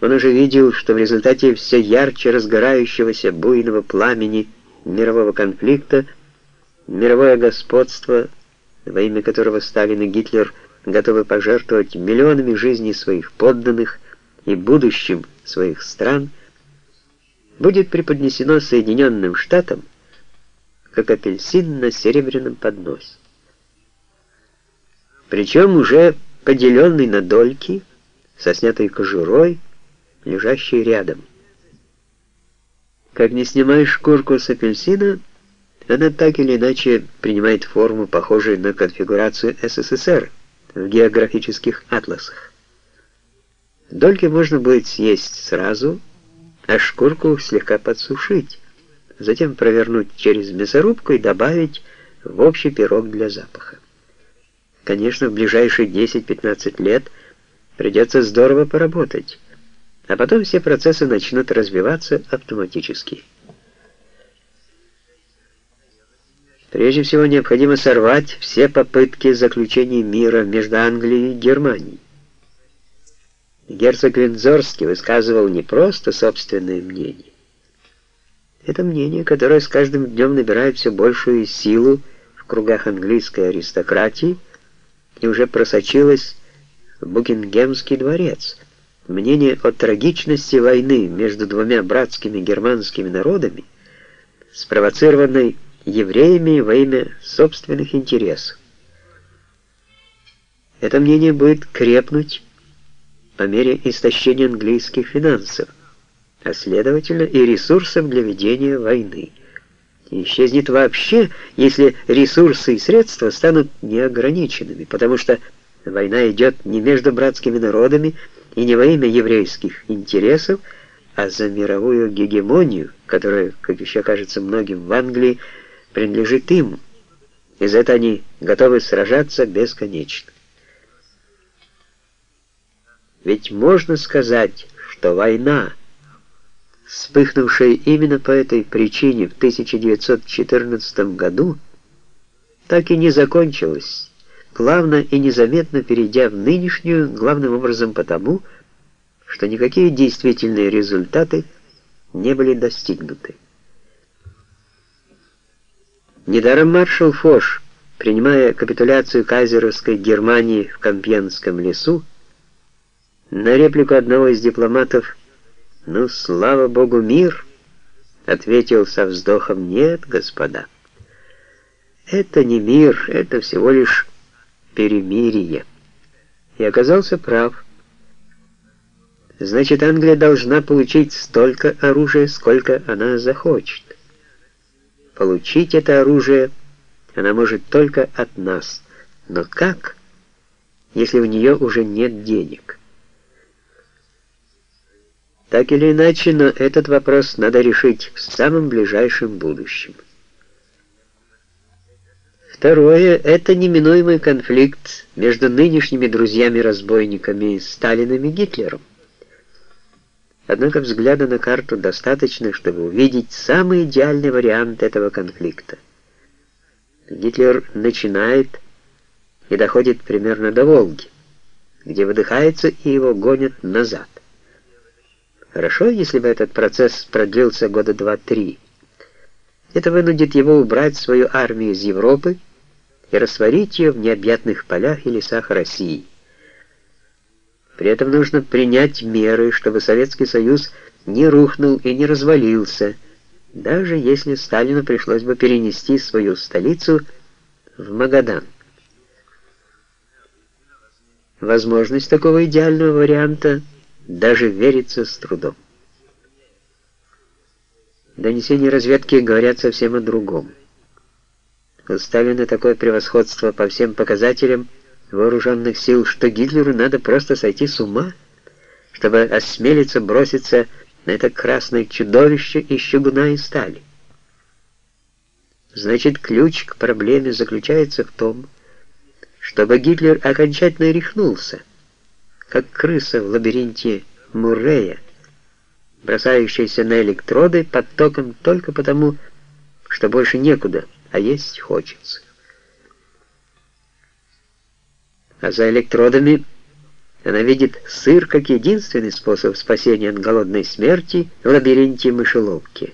Он уже видел, что в результате все ярче разгорающегося буйного пламени мирового конфликта мировое господство, во имя которого Сталин и Гитлер готовы пожертвовать миллионами жизней своих подданных и будущим своих стран, будет преподнесено Соединенным Штатам как апельсин на серебряном подносе. Причем уже поделенный на дольки, со снятой кожурой, лежащей рядом. Как не снимаешь шкурку с апельсина, она так или иначе принимает форму, похожую на конфигурацию СССР в географических атласах. Дольки можно будет съесть сразу, а шкурку слегка подсушить, затем провернуть через мясорубку и добавить в общий пирог для запаха. Конечно, в ближайшие 10-15 лет придется здорово поработать, а потом все процессы начнут развиваться автоматически. Прежде всего необходимо сорвать все попытки заключения мира между Англией и Германией. Герцог Виндзорский высказывал не просто собственное мнение. Это мнение, которое с каждым днем набирает все большую силу в кругах английской аристократии и уже просочилось в Букингемский дворец. Мнение о трагичности войны между двумя братскими германскими народами, спровоцированной евреями во имя собственных интересов. Это мнение будет крепнуть по мере истощения английских финансов, а следовательно и ресурсов для ведения войны. Исчезнет вообще, если ресурсы и средства станут неограниченными, потому что война идет не между братскими народами и не во имя еврейских интересов, а за мировую гегемонию, которая, как еще кажется многим в Англии, принадлежит им, и за это они готовы сражаться бесконечно. Ведь можно сказать, что война, вспыхнувшая именно по этой причине в 1914 году, так и не закончилась, плавно и незаметно перейдя в нынешнюю, главным образом потому, что никакие действительные результаты не были достигнуты. Недаром маршал Фош, принимая капитуляцию кайзеровской Германии в Компьенском лесу, на реплику одного из дипломатов «Ну, слава богу, мир!» ответил со вздохом «Нет, господа, это не мир, это всего лишь перемирие». И оказался прав. Значит, Англия должна получить столько оружия, сколько она захочет. Получить это оружие она может только от нас. Но как, если у нее уже нет денег? Так или иначе, но этот вопрос надо решить в самом ближайшем будущем. Второе – это неминуемый конфликт между нынешними друзьями-разбойниками Сталином и Гитлером. Однако взгляда на карту достаточно, чтобы увидеть самый идеальный вариант этого конфликта. Гитлер начинает и доходит примерно до Волги, где выдыхается и его гонят назад. Хорошо, если бы этот процесс продлился года два-три. Это вынудит его убрать свою армию из Европы и растворить ее в необъятных полях и лесах России. При этом нужно принять меры, чтобы Советский Союз не рухнул и не развалился, даже если Сталину пришлось бы перенести свою столицу в Магадан. Возможность такого идеального варианта даже верится с трудом. Донесения разведки говорят совсем о другом. У Сталина такое превосходство по всем показателям – вооруженных сил, что Гитлеру надо просто сойти с ума, чтобы осмелиться броситься на это красное чудовище из чугуна и стали. Значит, ключ к проблеме заключается в том, чтобы Гитлер окончательно рехнулся, как крыса в лабиринте Муррея, бросающаяся на электроды под током только потому, что больше некуда, а есть хочется а за электродами Она видит сыр как единственный способ спасения от голодной смерти в лабиринте мышеловки.